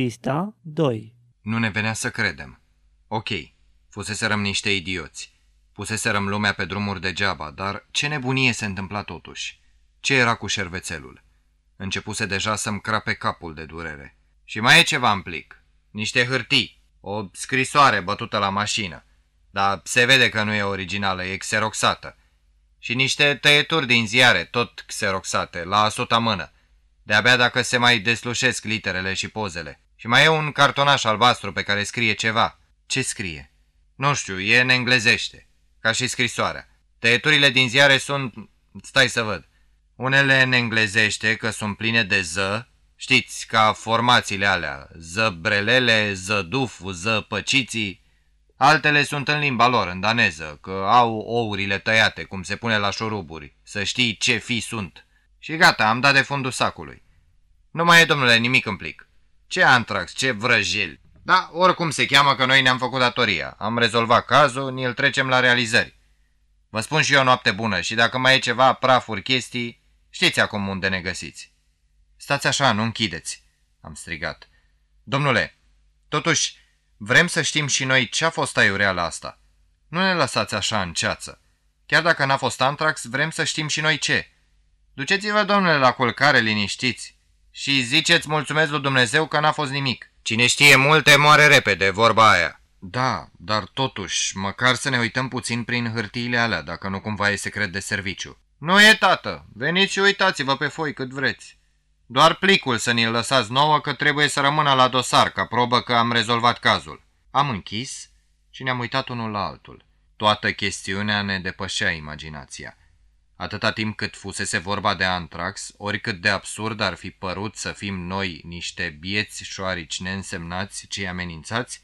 Pista 2 Nu ne venea să credem. Ok, fuseserăm niște idioți. Puseserăm lumea pe drumuri degeaba, dar ce nebunie se întâmpla totuși? Ce era cu șervețelul? Începuse deja să-mi crape capul de durere. Și mai e ceva în plic. Niște hârtii. O scrisoare bătută la mașină. Dar se vede că nu e originală, e xeroxată. Și niște tăieturi din ziare, tot xeroxate, la suta mână. De-abia dacă se mai deslușesc literele și pozele. Și mai e un cartonaș albastru pe care scrie ceva. Ce scrie? Nu știu, e în englezește. Ca și scrisoarea. Tăieturile din ziare sunt... Stai să văd. Unele în englezește, că sunt pline de ză, știți, ca formațiile alea, zăbrelele, zăduf, zăpăciții. Altele sunt în limba lor, în daneză, că au ourile tăiate, cum se pune la șuruburi, să știi ce fi sunt. Și gata, am dat de fundul sacului. Nu mai e, domnule, nimic în plic. Ce antrax, ce vrăjel. Da, oricum se cheamă că noi ne-am făcut datoria. Am rezolvat cazul, ni-l trecem la realizări. Vă spun și eu noapte bună și dacă mai e ceva prafuri, chestii, știți acum unde ne găsiți. Stați așa, nu închideți, am strigat. Domnule, totuși, vrem să știm și noi ce a fost aiureala asta. Nu ne lăsați așa în ceață. Chiar dacă n-a fost antrax, vrem să știm și noi ce. Duceți-vă, domnule, la culcare liniștiți și ziceți mulțumesc lui Dumnezeu că n-a fost nimic. Cine știe multe moare repede, vorba aia. Da, dar totuși, măcar să ne uităm puțin prin hârtiile alea, dacă nu cumva e secret de serviciu. Nu e, tată. Veniți și uitați-vă pe foi cât vreți. Doar plicul să ne-l lăsați nouă că trebuie să rămână la dosar, ca probă că am rezolvat cazul. Am închis și ne-am uitat unul la altul. Toată chestiunea ne depășea imaginația. Atâta timp cât fusese vorba de antrax, oricât de absurd ar fi părut să fim noi niște bieți șoarici neînsemnați, cei amenințați,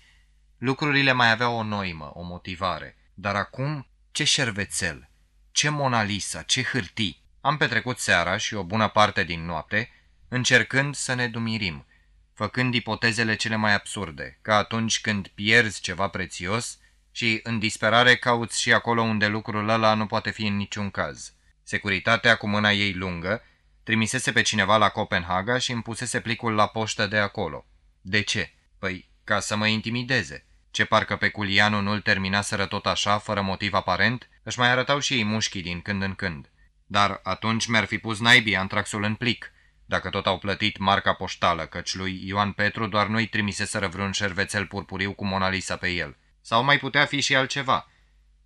lucrurile mai aveau o noimă, o motivare. Dar acum, ce șervețel, ce Mona Lisa, ce hârtii! Am petrecut seara și o bună parte din noapte încercând să ne dumirim, făcând ipotezele cele mai absurde, ca atunci când pierzi ceva prețios și în disperare cauți și acolo unde lucrul ăla nu poate fi în niciun caz. Securitatea, cu mâna ei lungă, trimisese pe cineva la Copenhaga și îmi pusese plicul la poștă de acolo. De ce? Păi, ca să mă intimideze. Ce parcă pe Culianu nu-l terminaseră tot așa, fără motiv aparent, își mai arătau și ei mușchii din când în când. Dar atunci mi-ar fi pus naibii antraxul în plic, dacă tot au plătit marca poștală, căci lui Ioan Petru doar nu-i trimiseseră vreun șervețel purpuriu cu Mona Lisa pe el. Sau mai putea fi și altceva.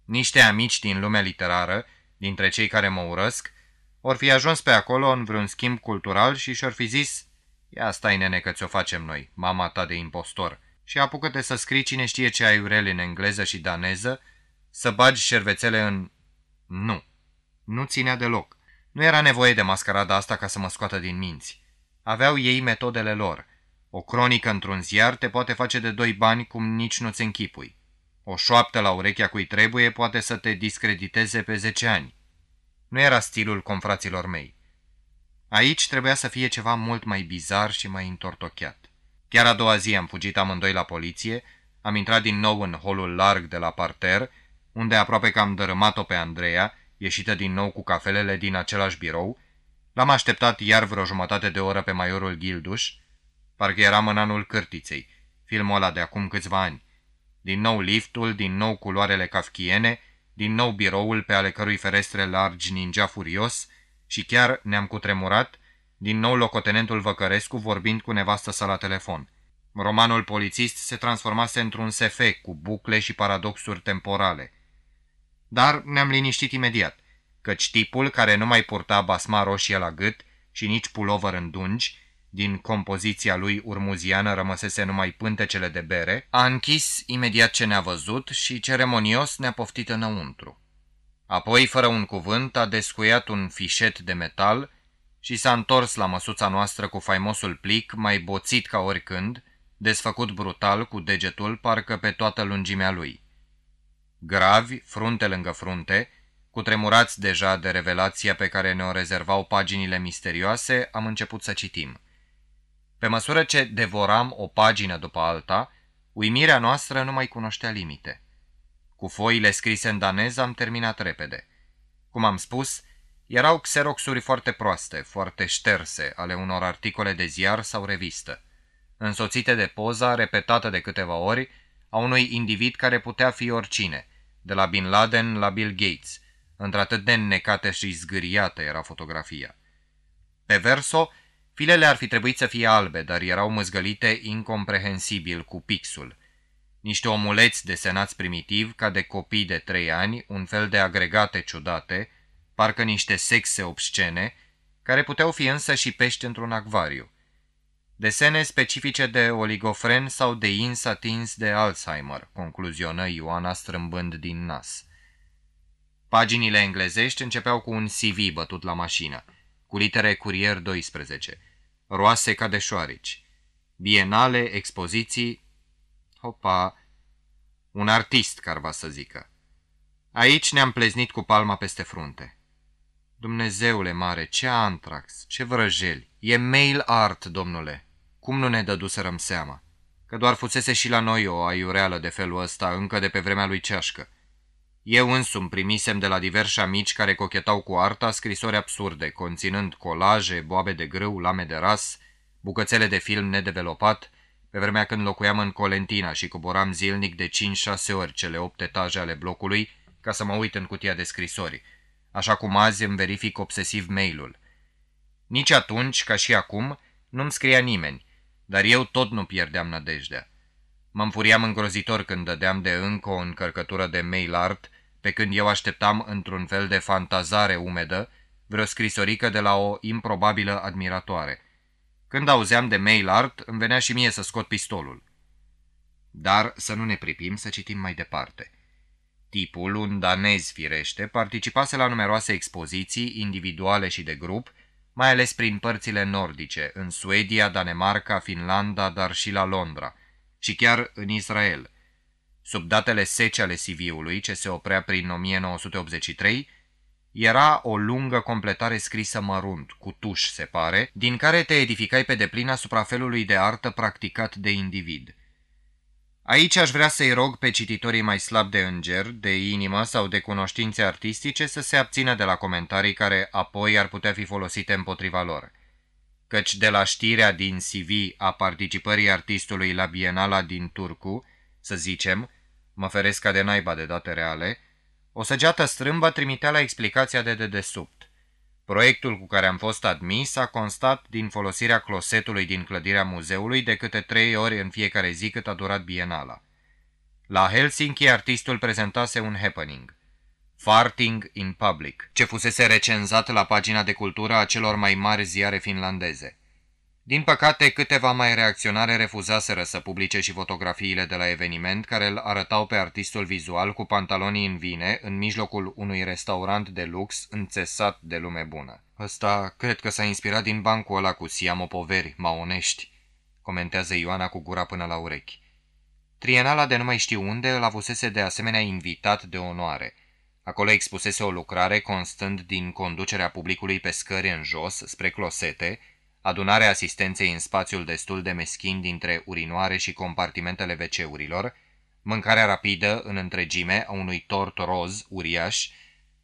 Niște amici din lumea literară, dintre cei care mă urăsc, or fi ajuns pe acolo în vreun schimb cultural și și-or fi zis Ia stai, nene, că ți-o facem noi, mama ta de impostor, și apucă-te să scrii cine știe ce ai ureli în engleză și daneză, să bagi șervețele în... Nu. Nu ținea deloc. Nu era nevoie de mascarada asta ca să mă scoată din minți. Aveau ei metodele lor. O cronică într-un ziar te poate face de doi bani cum nici nu-ți închipui. O șoaptă la urechea cui trebuie poate să te discrediteze pe zece ani. Nu era stilul confraților mei. Aici trebuia să fie ceva mult mai bizar și mai întortocheat. Chiar a doua zi am fugit amândoi la poliție, am intrat din nou în holul larg de la parter, unde aproape că am dărâmat-o pe Andreea, ieșită din nou cu cafelele din același birou, l-am așteptat iar vreo jumătate de oră pe maiorul Gilduș, parcă eram în anul cârtiței, filmul ăla de acum câțiva ani. Din nou liftul, din nou culoarele kafkiene, din nou biroul pe ale cărui ferestre largi ningea furios și chiar ne-am cutremurat, din nou locotenentul Văcărescu vorbind cu nevastă sa la telefon. Romanul polițist se transformase într-un SF cu bucle și paradoxuri temporale – dar ne-am liniștit imediat, căci tipul care nu mai purta basma roșie la gât și nici pulover în dungi, din compoziția lui urmuziană rămăsese numai pântecele de bere, a închis imediat ce ne-a văzut și ceremonios ne-a poftit înăuntru. Apoi, fără un cuvânt, a descuiat un fișet de metal și s-a întors la măsuța noastră cu faimosul plic, mai boțit ca oricând, desfăcut brutal cu degetul parcă pe toată lungimea lui. Gravi, frunte lângă frunte, cutremurați deja de revelația pe care ne-o rezervau paginile misterioase, am început să citim. Pe măsură ce devoram o pagină după alta, uimirea noastră nu mai cunoștea limite. Cu foile scrise în danez am terminat repede. Cum am spus, erau xeroxuri foarte proaste, foarte șterse, ale unor articole de ziar sau revistă. însoțite de poza, repetată de câteva ori, a unui individ care putea fi oricine, de la Bin Laden la Bill Gates. Într-atât de înnecată și zgâriată era fotografia. Pe verso, filele ar fi trebuit să fie albe, dar erau măzgălite incomprehensibil cu pixul. Niște omuleți desenați primitiv, ca de copii de trei ani, un fel de agregate ciudate, parcă niște sexe obscene, care puteau fi însă și pești într-un acvariu. Desene specifice de oligofren sau de ins atins de Alzheimer, concluzionă Ioana strâmbând din nas. Paginile englezești începeau cu un CV bătut la mașină, cu litere Curier 12, roase ca de șoarici, bienale, expoziții, hopa, un artist, carva să zică. Aici ne-am pleznit cu palma peste frunte. Dumnezeule mare, ce antrax, ce vrăjeli! E mail art, domnule! Cum nu ne dăduserăm seama? Că doar fusese și la noi o aiureală de felul ăsta, încă de pe vremea lui Ceașcă. Eu însumi primisem de la diversi amici care cochetau cu arta scrisori absurde, conținând colaje, boabe de grâu, lame de ras, bucățele de film nedevelopat, pe vremea când locuiam în Colentina și coboram zilnic de 5-6 ori cele 8 etaje ale blocului ca să mă uit în cutia de scrisori, așa cum azi îmi verific obsesiv mailul. Nici atunci, ca și acum, nu-mi scria nimeni, dar eu tot nu pierdeam nădejdea. Mă înfuriam îngrozitor când dădeam de încă o încărcătură de mail art, pe când eu așteptam într-un fel de fantazare umedă vreo scrisorică de la o improbabilă admiratoare. Când auzeam de mail art, îmi venea și mie să scot pistolul. Dar să nu ne pripim să citim mai departe. Tipul, un danez firește, participase la numeroase expoziții, individuale și de grup, mai ales prin părțile nordice, în Suedia, Danemarca, Finlanda, dar și la Londra, și chiar în Israel. Sub datele sece ale CV-ului, ce se oprea prin 1983, era o lungă completare scrisă mărunt, cu tuș, se pare, din care te edificai pe deplin asupra felului de artă practicat de individ – Aici aș vrea să-i rog pe cititorii mai slab de înger, de inimă sau de cunoștințe artistice să se abțină de la comentarii care apoi ar putea fi folosite împotriva lor. Căci de la știrea din CV a participării artistului la Bienala din Turcu, să zicem, mă feresc ca de naiba de date reale, o săgeată strâmbă trimitea la explicația de dedesubt. Proiectul cu care am fost admis a constat din folosirea closetului din clădirea muzeului de câte trei ori în fiecare zi cât a durat bienala. La Helsinki, artistul prezentase un happening. Farting in Public, ce fusese recenzat la pagina de cultură a celor mai mari ziare finlandeze. Din păcate, câteva mai reacționare refuzaseră să publice și fotografiile de la eveniment care îl arătau pe artistul vizual cu pantalonii în vine în mijlocul unui restaurant de lux înțesat de lume bună. Ăsta cred că s-a inspirat din bancul ăla cu siamopoveri, maonești, comentează Ioana cu gura până la urechi. Trienala de nu mai știu unde îl avusese de asemenea invitat de onoare. Acolo expusese o lucrare constând din conducerea publicului pe scări în jos, spre closete, adunarea asistenței în spațiul destul de meschin dintre urinoare și compartimentele WC-urilor, mâncarea rapidă în întregime a unui tort roz uriaș,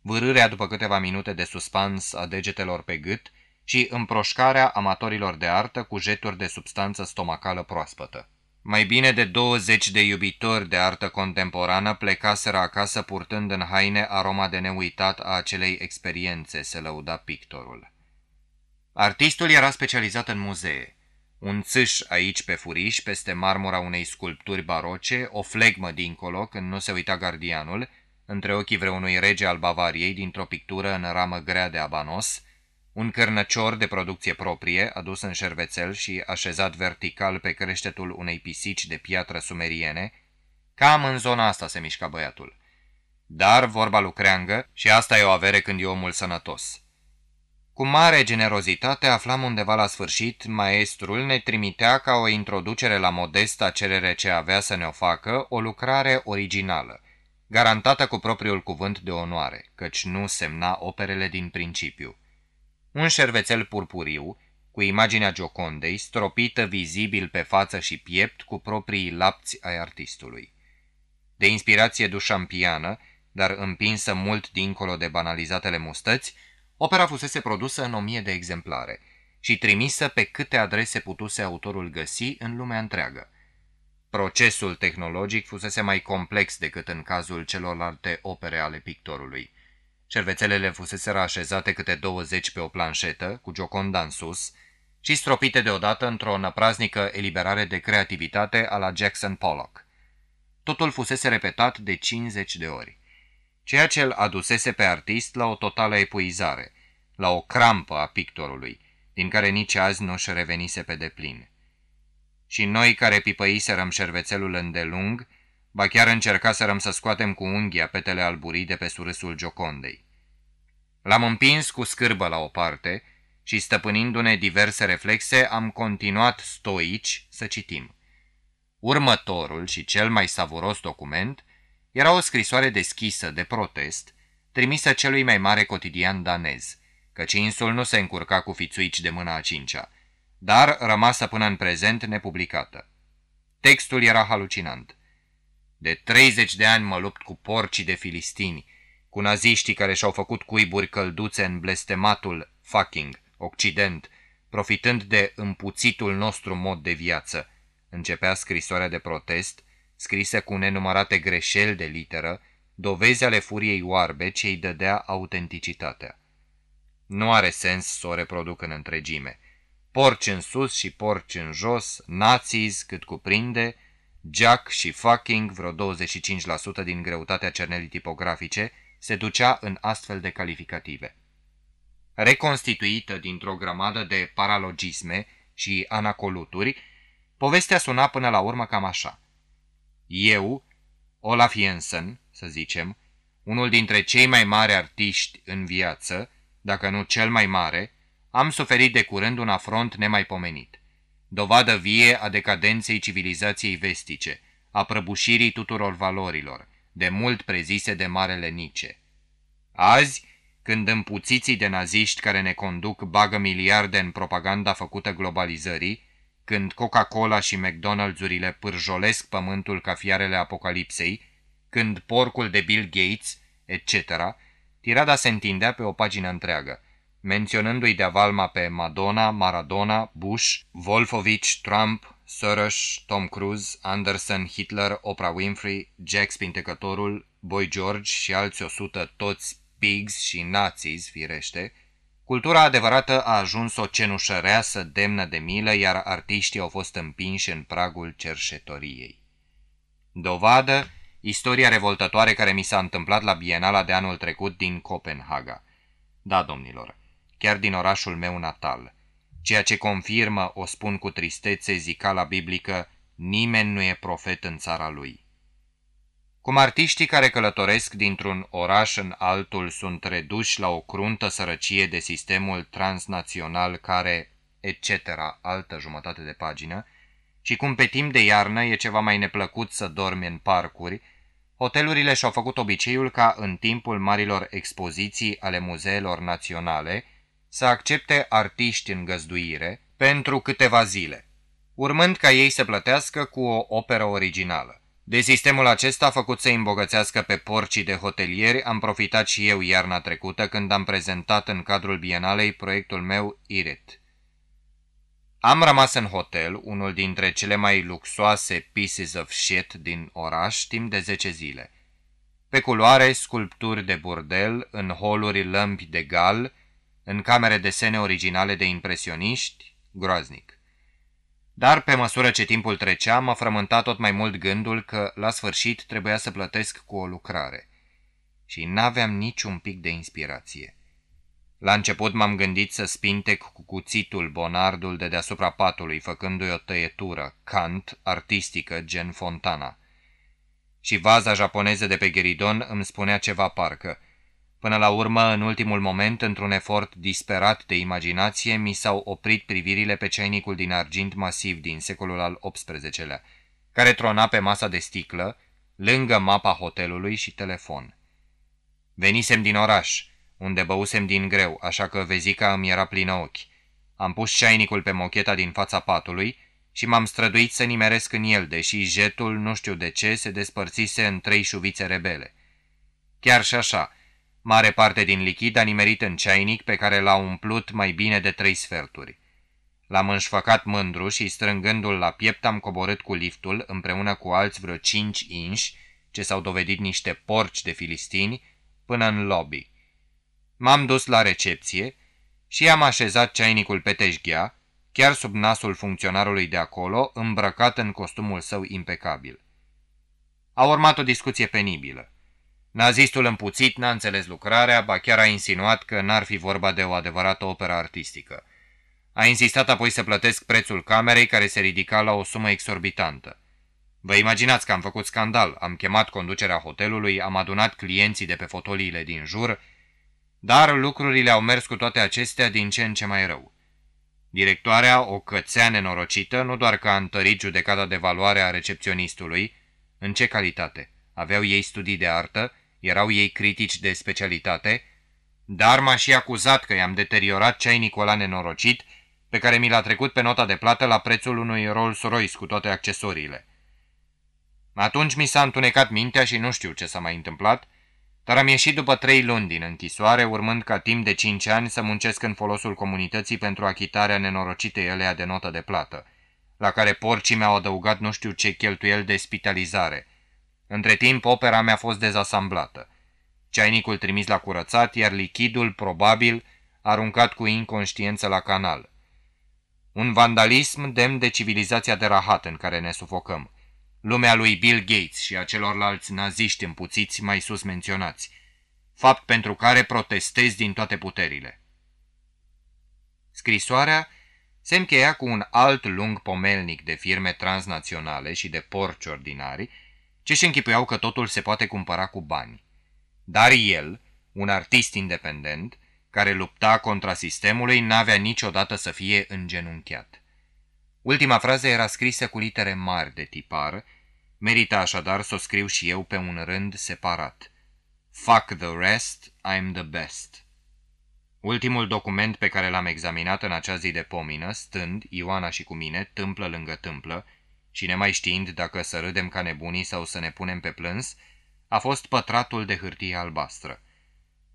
vârârea după câteva minute de suspans a degetelor pe gât și împroșcarea amatorilor de artă cu jeturi de substanță stomacală proaspătă. Mai bine de 20 de iubitori de artă contemporană plecaseră acasă purtând în haine aroma de neuitat a acelei experiențe, se lăuda pictorul. Artistul era specializat în muzee. Un țâș aici pe furiș, peste marmura unei sculpturi baroce, o flegmă dincolo, când nu se uita gardianul, între ochii vreunui rege al Bavariei dintr-o pictură în ramă grea de abanos, un cărnăcior de producție proprie, adus în șervețel și așezat vertical pe creștetul unei pisici de piatră sumeriene, cam în zona asta se mișca băiatul. Dar vorba lucreangă și asta e o avere când e omul sănătos. Cu mare generozitate aflam undeva la sfârșit, maestrul ne trimitea ca o introducere la modesta cerere ce avea să ne o facă, o lucrare originală, garantată cu propriul cuvânt de onoare, căci nu semna operele din principiu. Un șervețel purpuriu, cu imaginea Giocondei, stropită vizibil pe față și piept cu proprii lapți ai artistului. De inspirație dușampiană, dar împinsă mult dincolo de banalizatele mustăți, Opera fusese produsă în o mie de exemplare și trimisă pe câte adrese putuse autorul găsi în lumea întreagă. Procesul tehnologic fusese mai complex decât în cazul celorlalte opere ale pictorului. Cervețelele fusese așezate câte 20 pe o planșetă, cu Gioconda în sus, și stropite deodată într-o năpraznică eliberare de creativitate a la Jackson Pollock. Totul fusese repetat de 50 de ori, ceea ce îl adusese pe artist la o totală epuizare, la o crampă a pictorului, din care nici azi nu își revenise pe deplin. Și noi care pipăiserăm șervețelul îndelung, ba chiar încercaserăm să scoatem cu unghia petele alburii de pe surâsul Giocondei. L-am împins cu scârbă la o parte și, stăpânindu-ne diverse reflexe, am continuat stoici să citim. Următorul și cel mai savuros document era o scrisoare deschisă de protest trimisă celui mai mare cotidian danez, căci insul nu se încurca cu fițuici de mâna a cincea, dar rămasă până în prezent nepublicată. Textul era halucinant. De 30 de ani mă lupt cu porcii de filistini, cu naziștii care și-au făcut cuiburi călduțe în blestematul fucking, Occident, profitând de împuțitul nostru mod de viață, începea scrisoarea de protest, scrisă cu nenumărate greșeli de literă, dovezi ale furiei oarbe ce îi dădea autenticitatea. Nu are sens să o reproduc în întregime. Porci în sus și porci în jos, nazis cât cuprinde, jack și fucking, vreo 25% din greutatea cernelii tipografice, se ducea în astfel de calificative. Reconstituită dintr-o grămadă de paralogisme și anacoluturi, povestea suna până la urmă cam așa. Eu, Olaf Jensen, să zicem, unul dintre cei mai mari artiști în viață, dacă nu cel mai mare, am suferit de curând un afront nemaipomenit. Dovadă vie a decadenței civilizației vestice, a prăbușirii tuturor valorilor, de mult prezise de Marele Nice. Azi, când împuțiții de naziști care ne conduc bagă miliarde în propaganda făcută globalizării, când Coca-Cola și McDonald's-urile pârjolesc pământul ca fiarele apocalipsei, când porcul de Bill Gates, etc., tirada se întindea pe o pagină întreagă, menționându-i de avalma pe Madonna, Maradona, Bush, Wolfovich, Trump, Soros, Tom Cruise, Anderson, Hitler, Oprah Winfrey, Jack Spintecătorul, Boy George și alți o sută toți pigs și nazis, firește, cultura adevărată a ajuns o cenușăreasă demnă de milă, iar artiștii au fost împinși în pragul cerșetoriei. Dovadă, istoria revoltătoare care mi s-a întâmplat la Bienala de anul trecut din Copenhaga. Da, domnilor, chiar din orașul meu natal. Ceea ce confirmă, o spun cu tristețe, zicala biblică, nimeni nu e profet în țara lui. Cum artiștii care călătoresc dintr-un oraș în altul sunt reduși la o cruntă sărăcie de sistemul transnațional care, etc., altă jumătate de pagină, și cum pe timp de iarnă e ceva mai neplăcut să dormi în parcuri, hotelurile și-au făcut obiceiul ca în timpul marilor expoziții ale muzeelor naționale să accepte artiști în găzduire pentru câteva zile, urmând ca ei să plătească cu o operă originală. De sistemul acesta făcut să îmbogățească pe porcii de hotelieri, am profitat și eu iarna trecută când am prezentat în cadrul bienalei proiectul meu IRET. Am rămas în hotel, unul dintre cele mai luxoase pieces of shit din oraș, timp de 10 zile. Pe culoare, sculpturi de burdel, în holuri lămpi de gal, în camere desene originale de impresioniști, groaznic. Dar, pe măsură ce timpul trecea, m-a frământat tot mai mult gândul că, la sfârșit, trebuia să plătesc cu o lucrare. Și n-aveam niciun pic de inspirație. La început m-am gândit să spintec cu cuțitul bonardul de deasupra patului, făcându-i o tăietură, cant, artistică, gen Fontana. Și vaza japoneză de pe gheridon îmi spunea ceva parcă – Până la urmă, în ultimul moment, într-un efort disperat de imaginație, mi s-au oprit privirile pe ceainicul din argint masiv din secolul al XVIII-lea, care trona pe masa de sticlă, lângă mapa hotelului și telefon. Venisem din oraș, unde băusem din greu, așa că vezica îmi era plină ochi. Am pus ceainicul pe mocheta din fața patului și m-am străduit să nimeresc în el, deși jetul, nu știu de ce, se despărțise în trei șuvițe rebele. Chiar și așa, Mare parte din lichid a nimerit în ceainic pe care l-a umplut mai bine de trei sferturi. L-am înșfăcat mândru și strângându-l la piept am coborât cu liftul împreună cu alți vreo cinci inși, ce s-au dovedit niște porci de filistini, până în lobby. M-am dus la recepție și i-am așezat ceainicul pe teșghea, chiar sub nasul funcționarului de acolo, îmbrăcat în costumul său impecabil. A urmat o discuție penibilă. Nazistul împuțit n-a înțeles lucrarea, ba chiar a insinuat că n-ar fi vorba de o adevărată operă artistică. A insistat apoi să plătesc prețul camerei care se ridica la o sumă exorbitantă. Vă imaginați că am făcut scandal, am chemat conducerea hotelului, am adunat clienții de pe fotoliile din jur, dar lucrurile au mers cu toate acestea din ce în ce mai rău. Directoarea, o cățea nenorocită, nu doar că a întărit judecata de valoare a recepționistului, în ce calitate? Aveau ei studii de artă, erau ei critici de specialitate, dar m-a și acuzat că i-am deteriorat ceai Nicola nenorocit, pe care mi l-a trecut pe nota de plată la prețul unui Rolls-Royce cu toate accesoriile. Atunci mi s-a întunecat mintea și nu știu ce s-a mai întâmplat, dar am ieșit după trei luni din închisoare, urmând ca timp de cinci ani să muncesc în folosul comunității pentru achitarea nenorocitei elea de notă de plată, la care porcii mi-au adăugat nu știu ce cheltuiel de spitalizare. Între timp, opera mea a fost dezasamblată. Ceainicul trimis la curățat, iar lichidul, probabil, aruncat cu inconștiență la canal. Un vandalism demn de civilizația de rahat în care ne sufocăm lumea lui Bill Gates și a celorlalți naziști împuțiți mai sus menționați, fapt pentru care protestez din toate puterile. Scrisoarea se încheia cu un alt lung pomelnic de firme transnaționale și de porci ordinari, ce și închipuiau că totul se poate cumpăra cu bani. Dar el, un artist independent, care lupta contra sistemului, n-avea niciodată să fie îngenunchiat. Ultima frază era scrisă cu litere mari de tipar, Merită așadar să o scriu și eu pe un rând separat. Fuck the rest, I'm the best. Ultimul document pe care l-am examinat în acea zi de pomină, stând, Ioana și cu mine, tâmplă lângă tâmplă, și nemai știind dacă să râdem ca nebunii sau să ne punem pe plâns, a fost pătratul de hârtie albastră.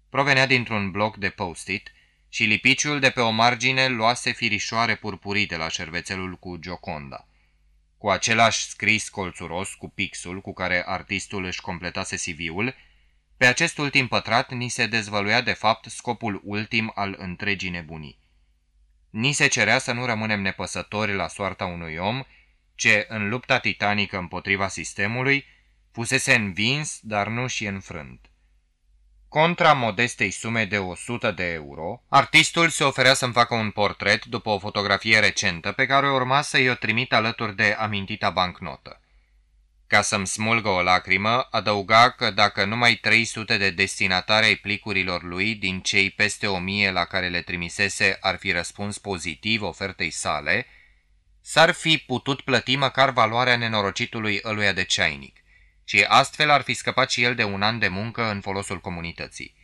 Provenea dintr-un bloc de post-it și lipiciul de pe o margine luase firișoare purpurii de la șervețelul cu Gioconda. Cu același scris colțuros cu pixul cu care artistul își completase CV-ul, pe acest ultim pătrat ni se dezvăluia de fapt scopul ultim al întregii nebunii. Ni se cerea să nu rămânem nepăsători la soarta unui om, ce, în lupta titanică împotriva sistemului, fusese învins, dar nu și înfrânt. Contra modestei sume de 100 de euro, artistul se oferea să-mi facă un portret după o fotografie recentă pe care urma să-i o trimit alături de amintita bancnotă. Ca să-mi smulgă o lacrimă, adăuga că dacă numai 300 de destinatari ai plicurilor lui din cei peste 1000 la care le trimisese ar fi răspuns pozitiv ofertei sale, s-ar fi putut plăti măcar valoarea nenorocitului ăluia de ceainic și astfel ar fi scăpat și el de un an de muncă în folosul comunității.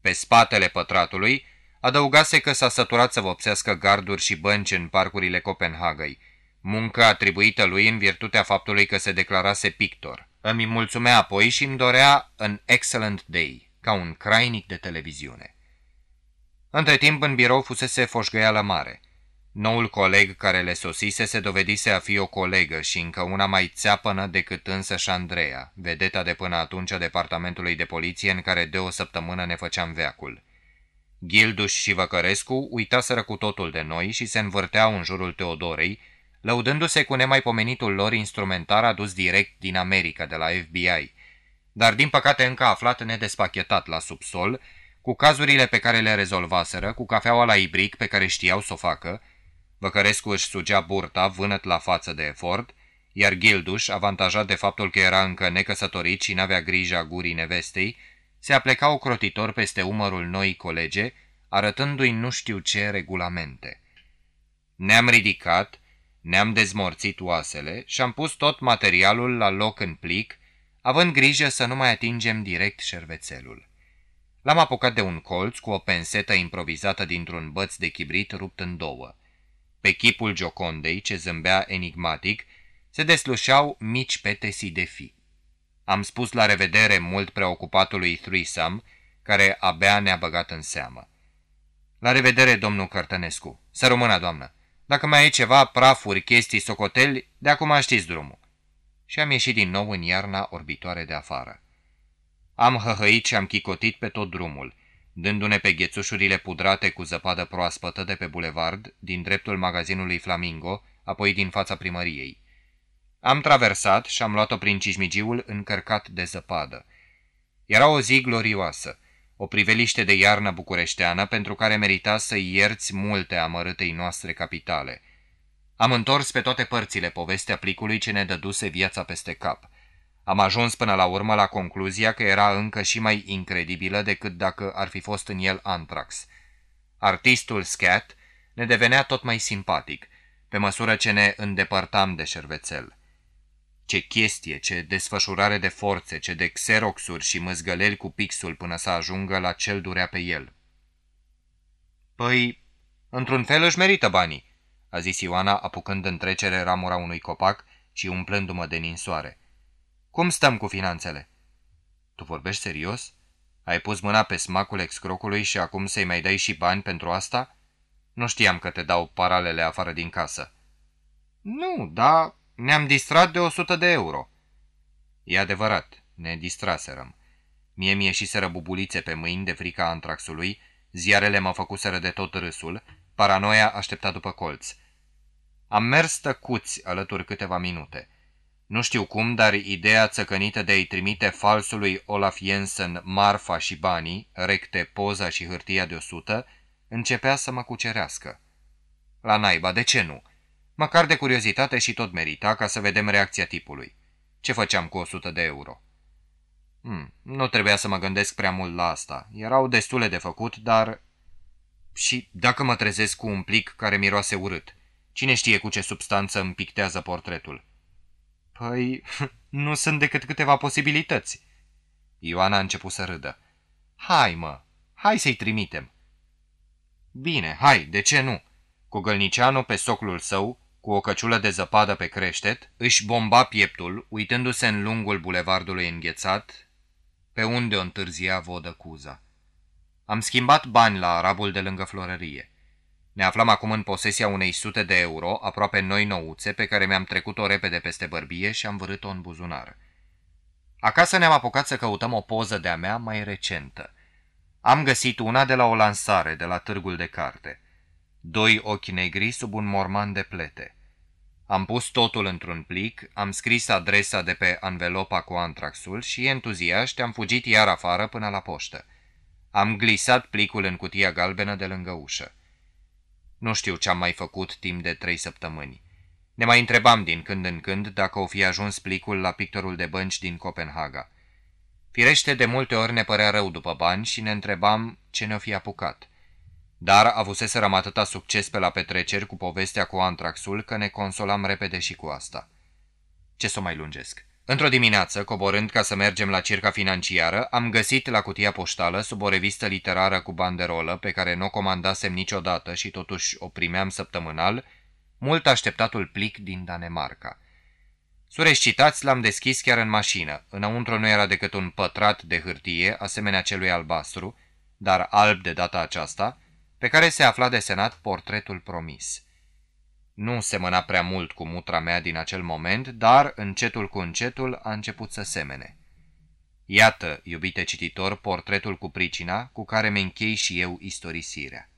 Pe spatele pătratului adăugase că s-a săturat să vopsească garduri și bănci în parcurile Copenhagăi, muncă atribuită lui în virtutea faptului că se declarase pictor. Îmi mulțumea apoi și îmi dorea an excellent day, ca un crainic de televiziune. Între timp, în birou fusese foșgăială mare – Noul coleg care le sosise se dovedise a fi o colegă și încă una mai țeapănă decât însă și Andreea, vedeta de până atunci a departamentului de poliție în care de o săptămână ne făceam veacul. Gilduș și Văcărescu uitaseră cu totul de noi și se învârteau în jurul Teodorei, lăudându-se cu nemaipomenitul lor instrumentar adus direct din America, de la FBI, dar din păcate încă aflat nedespachetat la subsol, cu cazurile pe care le rezolvaseră, cu cafeaua la ibric pe care știau să o facă, Băcărescu își sugea burta, vânăt la față de efort, iar Gilduș, avantajat de faptul că era încă necăsătorit și n-avea grija gurii nevestei, se apleca ocrotitor peste umărul noii colege, arătându-i nu știu ce regulamente. Ne-am ridicat, ne-am dezmorțit oasele și am pus tot materialul la loc în plic, având grijă să nu mai atingem direct șervețelul. L-am apucat de un colț cu o pensetă improvizată dintr-un băț de chibrit rupt în două. Pe chipul Giocondei, ce zâmbea enigmatic, se deslușeau mici petesi de fi. Am spus la revedere mult preocupatului Threesome, care abia ne-a băgat în seamă. La revedere, domnul Cărtănescu. Să rămână, doamnă. Dacă mai e ceva, prafuri, chestii, socoteli, de acum știți drumul. Și am ieșit din nou în iarna orbitoare de afară. Am hăhăit și am chicotit pe tot drumul, dându-ne pe ghețușurile pudrate cu zăpadă proaspătă de pe bulevard, din dreptul magazinului Flamingo, apoi din fața primăriei. Am traversat și am luat-o prin cismigiul încărcat de zăpadă. Era o zi glorioasă, o priveliște de iarnă bucureșteană pentru care merita să ierți multe amărâtei noastre capitale. Am întors pe toate părțile povestea plicului ce ne dăduse viața peste cap. Am ajuns până la urmă la concluzia că era încă și mai incredibilă decât dacă ar fi fost în el Antrax. Artistul Scat ne devenea tot mai simpatic, pe măsură ce ne îndepărtam de șervețel. Ce chestie, ce desfășurare de forțe, ce de xeroxuri și măzgăleli cu pixul până să ajungă la cel durea pe el. Păi, într-un fel își merită banii, a zis Ioana apucând în trecere ramura unui copac și umplându-mă de ninsoare. Cum stăm cu finanțele? Tu vorbești serios? Ai pus mâna pe smacul excrocului și acum să-i mai dai și bani pentru asta? Nu știam că te dau paralele afară din casă. Nu, da, ne-am distrat de 100 de euro. E adevărat, ne distraserăm. Mie mi ieșiseră bubulițe pe mâini de frica antraxului, ziarele mă făcuseră de tot râsul, paranoia aștepta după colț. Am mers tăcuți alături câteva minute. Nu știu cum, dar ideea țăcănită de a-i trimite falsului Olaf Jensen marfa și banii, recte poza și hârtia de 100, începea să mă cucerească. La naiba, de ce nu? Măcar de curiozitate și tot merita ca să vedem reacția tipului. Ce făceam cu 100 de euro? Hmm, nu trebuia să mă gândesc prea mult la asta. Erau destule de făcut, dar... Și dacă mă trezesc cu un plic care miroase urât? Cine știe cu ce substanță îmi pictează portretul? Păi, nu sunt decât câteva posibilități. Ioana a început să râdă. Hai, mă, hai să-i trimitem. Bine, hai, de ce nu? Cu gălnicianul pe soclul său, cu o căciulă de zăpadă pe creștet, își bomba pieptul, uitându-se în lungul bulevardului înghețat, pe unde o întârzia vodă cuza. Am schimbat bani la arabul de lângă florărie. Ne aflam acum în posesia unei sute de euro, aproape noi nouțe, pe care mi-am trecut-o repede peste bărbie și am vărât-o în buzunar. Acasă ne-am apucat să căutăm o poză de-a mea mai recentă. Am găsit una de la o lansare, de la târgul de carte. Doi ochi negri sub un morman de plete. Am pus totul într-un plic, am scris adresa de pe anvelopa cu antraxul și, entuziaști, am fugit iar afară până la poștă. Am glisat plicul în cutia galbenă de lângă ușă. Nu știu ce am mai făcut timp de trei săptămâni. Ne mai întrebam din când în când dacă o fi ajuns plicul la pictorul de bănci din Copenhaga. Firește, de multe ori ne părea rău după bani și ne întrebam ce ne-o fi apucat. Dar avuseserăm atâta succes pe la petreceri cu povestea cu antraxul că ne consolam repede și cu asta. Ce să mai lungesc? Într-o dimineață, coborând ca să mergem la circa financiară, am găsit la cutia poștală, sub o revistă literară cu banderolă, pe care nu o comandasem niciodată și totuși o primeam săptămânal, mult așteptatul plic din Danemarca. Surescitați l-am deschis chiar în mașină. Înăuntru nu era decât un pătrat de hârtie, asemenea celui albastru, dar alb de data aceasta, pe care se afla desenat portretul promis. Nu semăna prea mult cu mutra mea din acel moment, dar încetul cu încetul a început să semene. Iată, iubite cititor, portretul cu pricina cu care mi închei și eu istorisirea.